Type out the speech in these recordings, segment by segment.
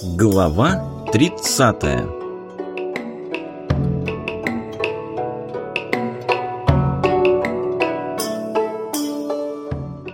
Глава 30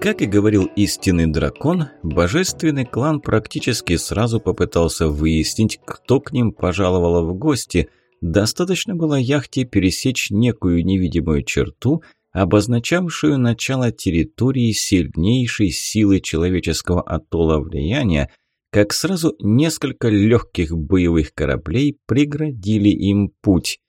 Как и говорил истинный дракон, божественный клан практически сразу попытался выяснить, кто к ним пожаловал в гости. Достаточно было яхте пересечь некую невидимую черту, обозначавшую начало территории сильнейшей силы человеческого атолла влияния – как сразу несколько легких боевых кораблей преградили им путь.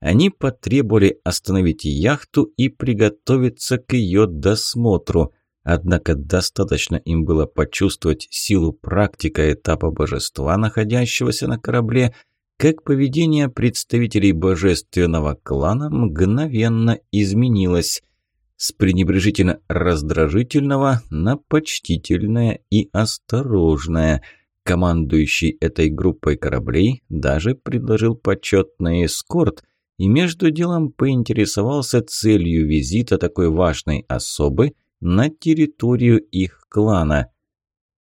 Они потребовали остановить яхту и приготовиться к ее досмотру, однако достаточно им было почувствовать силу практика этапа божества, находящегося на корабле, как поведение представителей божественного клана мгновенно изменилось с пренебрежительно раздражительного на почтительное и осторожное. Командующий этой группой кораблей даже предложил почетный эскорт и между делом поинтересовался целью визита такой важной особы на территорию их клана.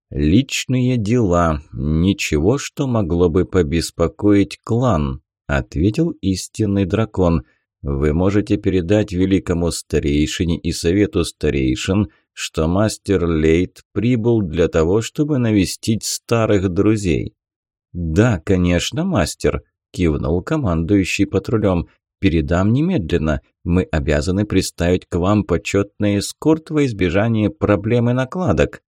«Личные дела. Ничего, что могло бы побеспокоить клан», – ответил истинный дракон – вы можете передать великому старейшине и совету старейшин, что мастер Лейт прибыл для того, чтобы навестить старых друзей. «Да, конечно, мастер», – кивнул командующий патрулем. «Передам немедленно. Мы обязаны приставить к вам почетный эскорт во избежание проблемы накладок».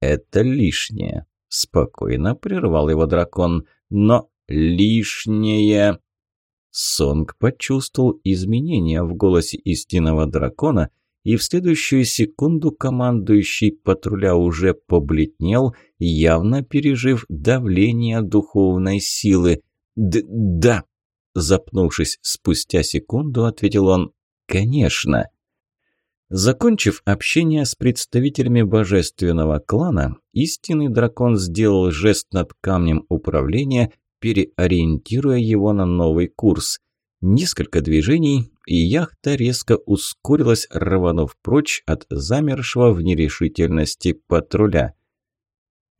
«Это лишнее», – спокойно прервал его дракон. «Но лишнее...» Сонг почувствовал изменения в голосе истинного дракона, и в следующую секунду командующий патруля уже побледнел, явно пережив давление духовной силы. «Да», – запнувшись спустя секунду, ответил он, «конечно». Закончив общение с представителями божественного клана, истинный дракон сделал жест над камнем управления, переориентируя его на новый курс. Несколько движений, и яхта резко ускорилась, рванув прочь от замершего в нерешительности патруля.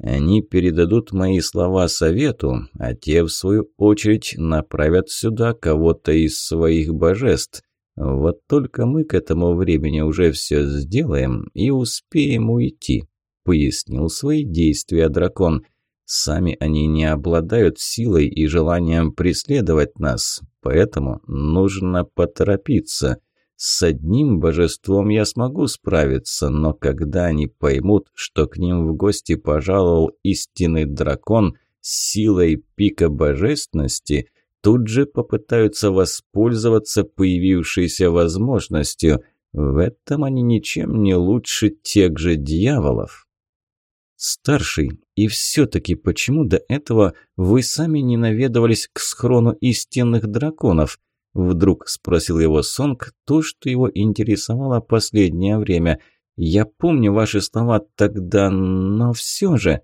Они передадут мои слова совету, а те, в свою очередь, направят сюда кого-то из своих божеств. Вот только мы к этому времени уже все сделаем и успеем уйти», — пояснил свои действия дракон. Сами они не обладают силой и желанием преследовать нас, поэтому нужно поторопиться. С одним божеством я смогу справиться, но когда они поймут, что к ним в гости пожаловал истинный дракон с силой пика божественности, тут же попытаются воспользоваться появившейся возможностью. В этом они ничем не лучше тех же дьяволов. Старший, и все-таки почему до этого вы сами не наведывались к схрону истинных драконов? Вдруг спросил его Сонг то, что его интересовало последнее время. Я помню ваши слова тогда, но все же...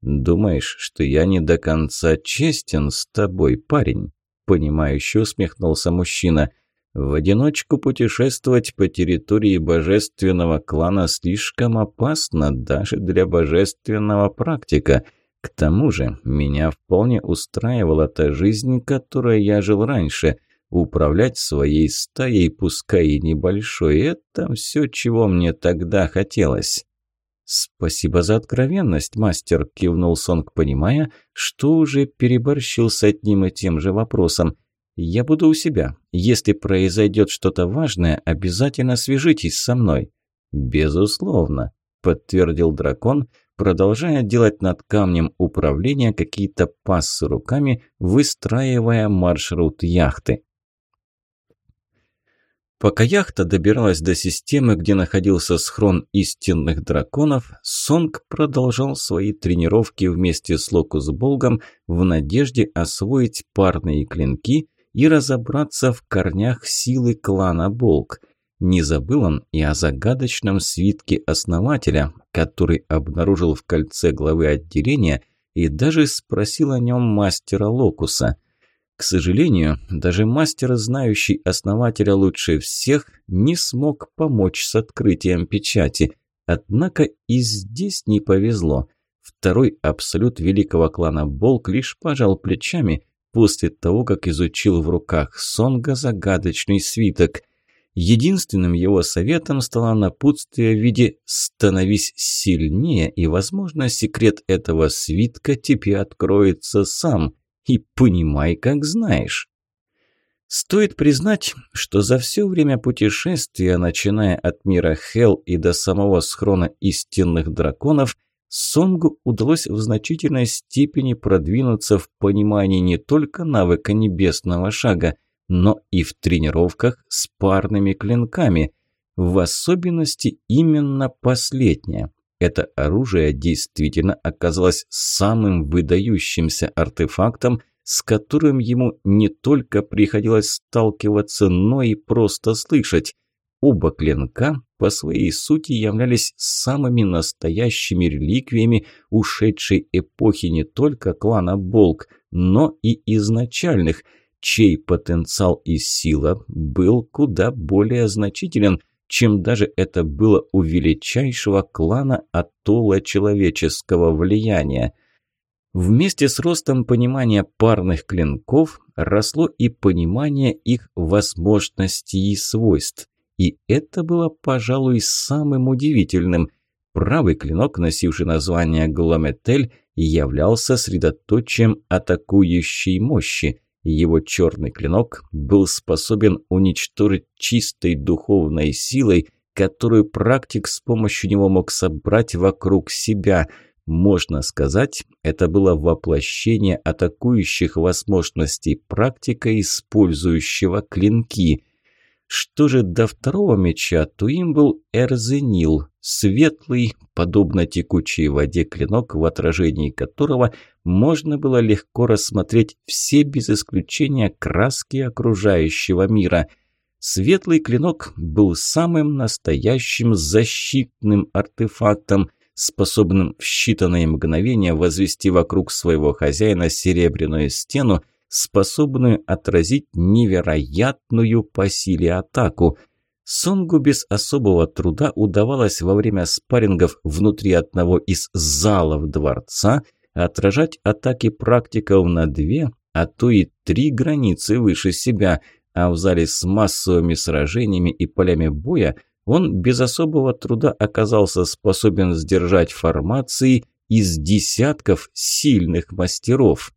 «Думаешь, что я не до конца честен с тобой, парень?» Понимающе усмехнулся мужчина. В одиночку путешествовать по территории божественного клана слишком опасно даже для божественного практика. К тому же, меня вполне устраивала та жизнь, которой я жил раньше. Управлять своей стаей, пускай и небольшой, это все, чего мне тогда хотелось. «Спасибо за откровенность, мастер», – кивнул Сонг, понимая, что уже переборщил с одним и тем же вопросом – я буду у себя. Если произойдет что-то важное, обязательно свяжитесь со мной». «Безусловно», – подтвердил дракон, продолжая делать над камнем управления какие-то пассы руками, выстраивая маршрут яхты. Пока яхта добиралась до системы, где находился схрон истинных драконов, Сонг продолжал свои тренировки вместе с Локус Болгом в надежде освоить парные клинки – и разобраться в корнях силы клана Болк. Не забыл он и о загадочном свитке основателя, который обнаружил в кольце главы отделения и даже спросил о нем мастера Локуса. К сожалению, даже мастер, знающий основателя лучше всех, не смог помочь с открытием печати. Однако и здесь не повезло. Второй абсолют великого клана Болк лишь пожал плечами – после того, как изучил в руках Сонга загадочный свиток. Единственным его советом стало напутствие в виде «становись сильнее, и, возможно, секрет этого свитка тебе откроется сам, и понимай, как знаешь». Стоит признать, что за все время путешествия, начиная от мира Хел и до самого схрона истинных драконов – Сонгу удалось в значительной степени продвинуться в понимании не только навыка небесного шага, но и в тренировках с парными клинками, в особенности именно последнее. Это оружие действительно оказалось самым выдающимся артефактом, с которым ему не только приходилось сталкиваться, но и просто слышать – Оба клинка по своей сути являлись самыми настоящими реликвиями ушедшей эпохи не только клана Болк, но и изначальных, чей потенциал и сила был куда более значителен, чем даже это было у величайшего клана атолла человеческого влияния. Вместе с ростом понимания парных клинков росло и понимание их возможностей и свойств. И это было, пожалуй, самым удивительным. Правый клинок, носивший название Глометель, являлся средоточием атакующей мощи. Его черный клинок был способен уничтожить чистой духовной силой, которую практик с помощью него мог собрать вокруг себя. Можно сказать, это было воплощение атакующих возможностей практика, использующего клинки – что же до второго меча, то им был эрзенил, светлый, подобно текучей воде клинок, в отражении которого можно было легко рассмотреть все без исключения краски окружающего мира. Светлый клинок был самым настоящим защитным артефактом, способным в считанные мгновения возвести вокруг своего хозяина серебряную стену, способную отразить невероятную по силе атаку. Сонгу без особого труда удавалось во время спаррингов внутри одного из залов дворца отражать атаки практиков на две, а то и три границы выше себя, а в зале с массовыми сражениями и полями боя он без особого труда оказался способен сдержать формации из десятков сильных мастеров.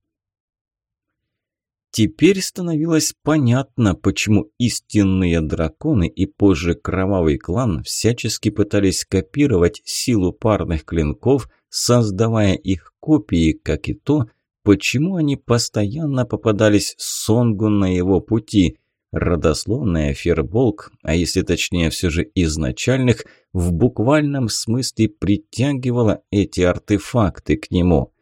Теперь становилось понятно, почему истинные драконы и позже Кровавый клан всячески пытались копировать силу парных клинков, создавая их копии, как и то, почему они постоянно попадались Сонгу на его пути. Родословная Ферболк, а если точнее все же изначальных, в буквальном смысле притягивала эти артефакты к нему –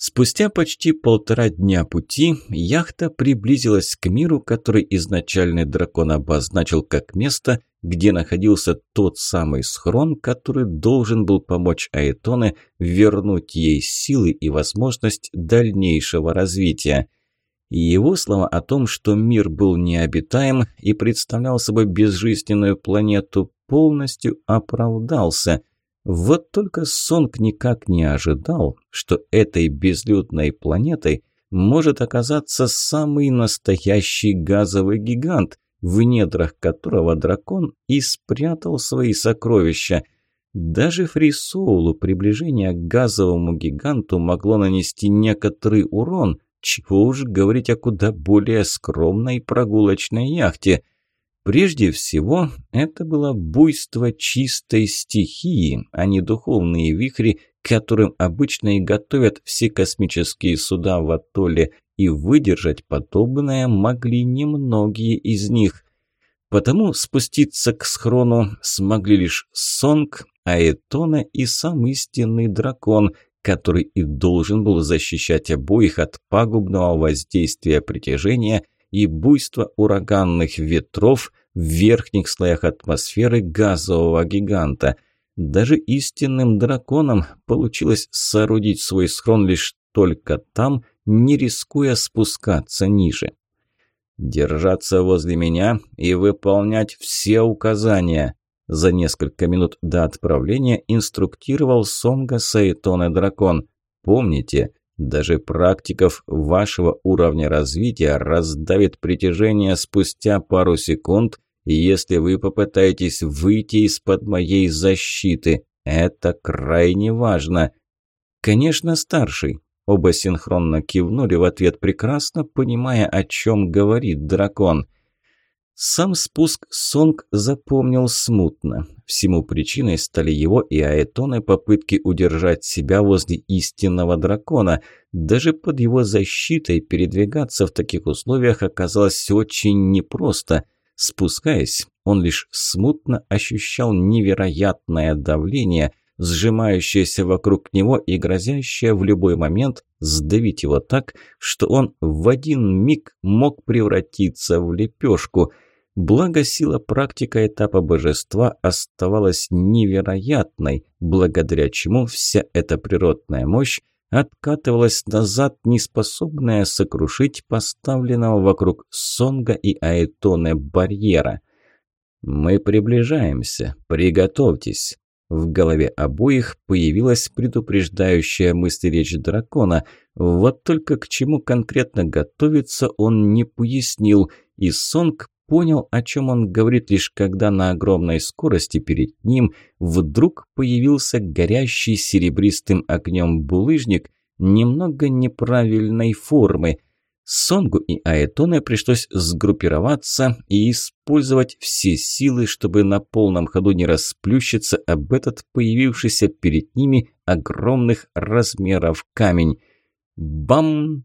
Спустя почти полтора дня пути яхта приблизилась к миру, который изначальный дракон обозначил как место, где находился тот самый схрон, который должен был помочь Аэтоне вернуть ей силы и возможность дальнейшего развития. Его слова о том, что мир был необитаем и представлял собой безжизненную планету, полностью оправдался, вот только Сонг никак не ожидал, что этой безлюдной планетой может оказаться самый настоящий газовый гигант, в недрах которого дракон и спрятал свои сокровища. Даже Фрисоулу приближение к газовому гиганту могло нанести некоторый урон – чего уж говорить о куда более скромной прогулочной яхте – Прежде всего, это было буйство чистой стихии, а не духовные вихри, которым обычно и готовят все космические суда в атолле, и выдержать подобное могли немногие из них. Потому спуститься к схрону смогли лишь Сонг, Аэтона и сам истинный дракон, который и должен был защищать обоих от пагубного воздействия притяжения – и буйства ураганных ветров, верхних слоях атмосферы газового гиганта. Даже истинным драконам получилось соорудить свой схрон лишь только там, не рискуя спускаться ниже. «Держаться возле меня и выполнять все указания», за несколько минут до отправления инструктировал Сонга Саитоне Дракон. «Помните, даже практиков вашего уровня развития раздавит притяжение спустя пару секунд, если вы попытаетесь выйти из-под моей защиты. Это крайне важно. Конечно, старший. Оба синхронно кивнули в ответ, прекрасно понимая, о чем говорит дракон – сам спуск Сонг запомнил смутно. Всему причиной стали его и Аэтоны попытки удержать себя возле истинного дракона. Даже под его защитой передвигаться в таких условиях оказалось очень непросто. Спускаясь, он лишь смутно ощущал невероятное давление, сжимающееся вокруг него и грозящее в любой момент сдавить его так, что он в один миг мог превратиться в лепешку – Благо сила практика этапа божества а оставалась невероятной, благодаря чему вся эта природная мощь откатывалась назад, неспособная сокрушить поставленного вокруг Сонга и Аэтоне барьера. «Мы приближаемся. Приготовьтесь». В голове обоих появилась предупреждающая мысль речь дракона. Вот только к чему конкретно готовиться он не пояснил, и Сонг понял, о чем он говорит, лишь когда на огромной скорости перед ним вдруг появился горящий серебристым огнем булыжник немного неправильной формы. Сонгу и Аэтоне пришлось сгруппироваться и использовать все силы, чтобы на полном ходу не расплющиться об этот появившийся перед ними огромных размеров камень. Бам!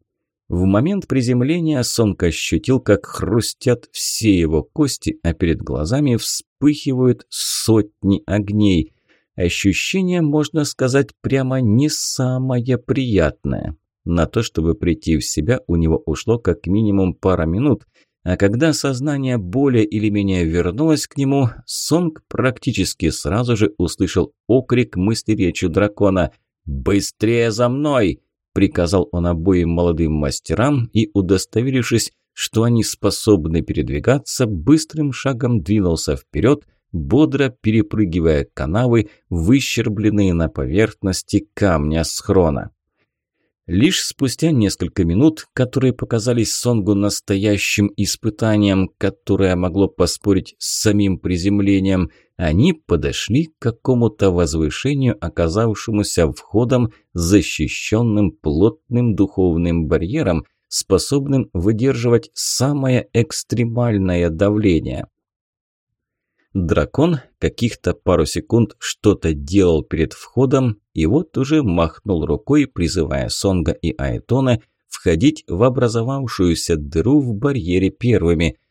В момент приземления Сонг ощутил, как хрустят все его кости, а перед глазами вспыхивают сотни огней. Ощущение, можно сказать, прямо не самое приятное. На то, чтобы прийти в себя, у него ушло как минимум пара минут, а когда сознание более или менее вернулось к нему, Сонг практически сразу же услышал окрик мысли речи дракона «Быстрее за мной!» приказал он обоим молодым мастерам и, удостоверившись, что они способны передвигаться, быстрым шагом двинулся вперед, бодро перепрыгивая канавы, выщербленные на поверхности камня схрона. Лишь спустя несколько минут, которые показались Сонгу настоящим испытанием, которое могло поспорить с самим приземлением – они подошли к какому-то возвышению, оказавшемуся входом, защищенным плотным духовным барьером, способным выдерживать самое экстремальное давление. Дракон каких-то пару секунд что-то делал перед входом и вот уже махнул рукой, призывая Сонга и Айтона входить в образовавшуюся дыру в барьере первыми –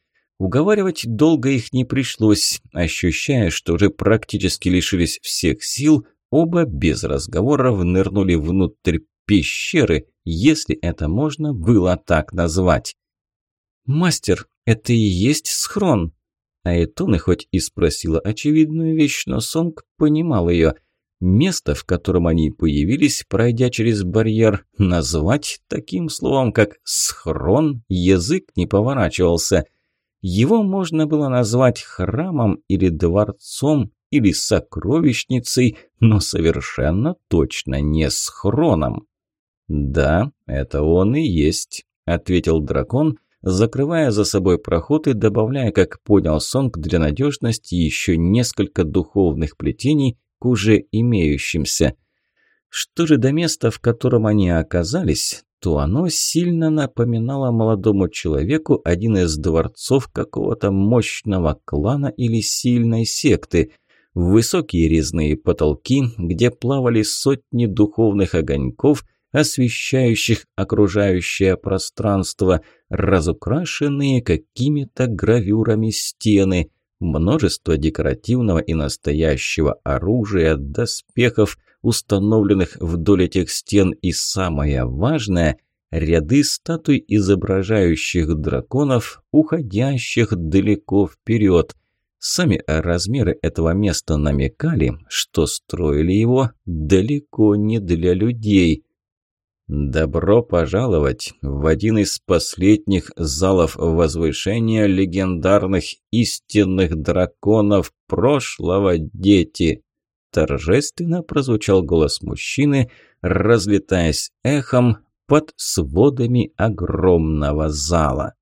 Уговаривать долго их не пришлось. А Ощущая, что уже практически лишились всех сил, оба без разговоров нырнули внутрь пещеры, если это можно было так назвать. «Мастер, это и есть схрон!» Айтоны хоть и спросила очевидную вещь, но Сонг понимал ее. Место, в котором они появились, пройдя через барьер, назвать таким словом, как «схрон» язык не поворачивался – его можно было назвать храмом или дворцом, или сокровищницей, но совершенно точно не схроном. «Да, это он и есть», – ответил дракон, закрывая за собой проход и добавляя, как понял Сонг, для надежности еще несколько духовных плетений к уже имеющимся. Что же до места, в котором они оказались, то оно сильно напоминало молодому человеку один из дворцов какого-то мощного клана или сильной секты. Высокие резные потолки, где плавали сотни духовных огоньков, освещающих окружающее пространство, разукрашенные какими-то гравюрами стены, множество декоративного и настоящего оружия, доспехов – установленных вдоль этих стен, и самое важное – ряды статуй, изображающих драконов, уходящих далеко вперед. Сами размеры этого места намекали, что строили его далеко не для людей – Добро пожаловать в один из последних залов возвышения легендарных истинных драконов прошлого, дети торжественно прозвучал голос мужчины, разлетаясь эхом под сводами огромного зала.